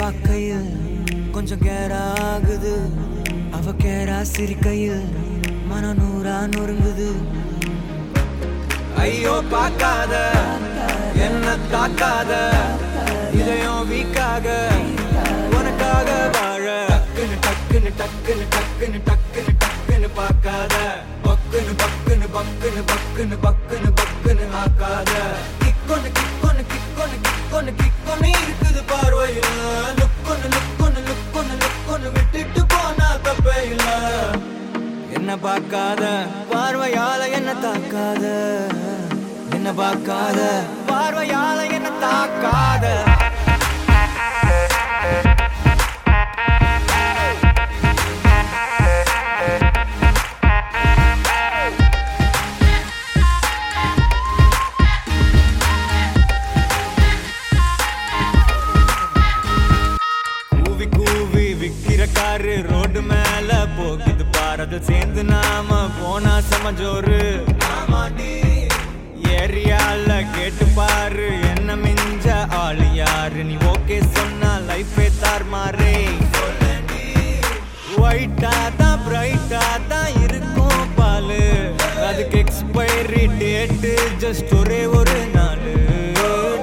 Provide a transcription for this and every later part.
பார்க்கையில் கொஞ்சம் கேரா ஆகுது அவ கேரா சிரிக்கையில் மன நூறா நொறுங்குது. ஐயோ பார்க்காத. என்ன தாக்காத. இதயம் வீக்காக. உனக்காக வாழ. டக்குன்னு டக்குன்னு டக்குன்னு டக்குன்னு டக்குன்னு டக்குன்னு பார்க்காத. பக்குன்னு பக்குன்னு பக்குன்னு பக்குன்னு பக்குன்னு பக்குன்னு ஆக்காத. கிக்கொன்னு கிக்கொன்னு கிக்கொன்னு கிக்கொன்னு கிக்கொன்னு இருக்குது பார்வையில். என்ன பார்க்காத? பார்வையால என்ன தாக்காத? என்ன பார்க்காத? பார்வையால என்ன தாக்காத? கூவி கூவி விக்கிற காரு ரோடு மேல போக. பாரத சேர்ந்து நாம போனா சமஜோரு ஏரியால கேட்டு பாரு என்ன மிஞ்ச ஆளு யாரு? நீ ஓகே சொன்னா லைஃபே தார் மாறே ஒயிட்டா தான் பிரைட்டா தான் இருக்கும் பாலு. அதுக்கு எக்ஸ்பைரி டேட்டு ஜஸ்ட் ஒரே ஒரு நாள்.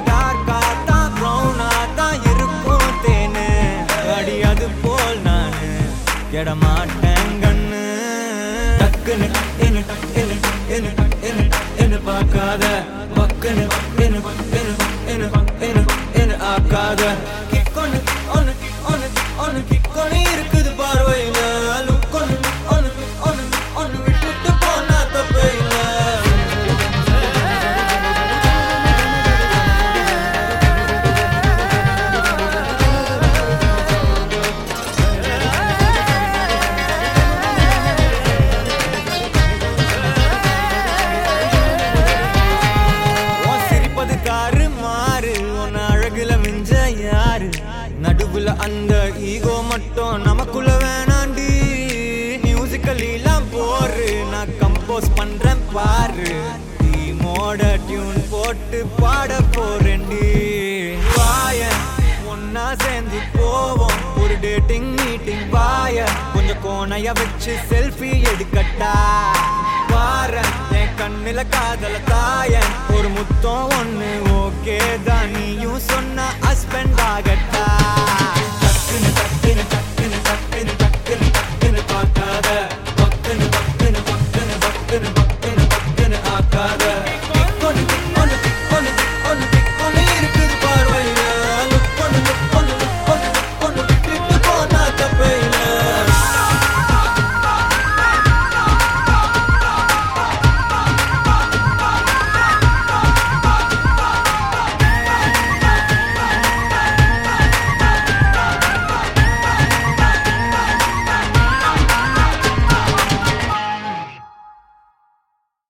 டார்க்கா தான் ப்ரௌனா தான் இருக்கும் தேனு. அடி அது போல் நான். கெட மாட்டேன் டக்குன்னு என்ன என்ன என்ன என்ன என்ன பார்க்காத. பக்குன்னு என்ன என்ன என்ன என்ன என்ன ஆக்காத. அந்த ஈகோ மட்டும் நமக்குள்ள வேணாண்டி. மியூசிக்கல்லாம் போரு நான் கம்போஸ் பண்றேன் பாரு. டீமோட டியூன் போட்டு பாட போறேன்டி. வாய ஒன்னா சேர்ந்து போவோம். ஒரு டேட்டிங் மீட்டிங் வாய கொஞ்சம் கோணைய வச்சு செல்ஃபி எடுக்கட்டா. பாரு என் கண்ணுல காதல தாய ஒரு முத்தம் ஒண்ணு ஓகே தான் நீயும் சொன்ன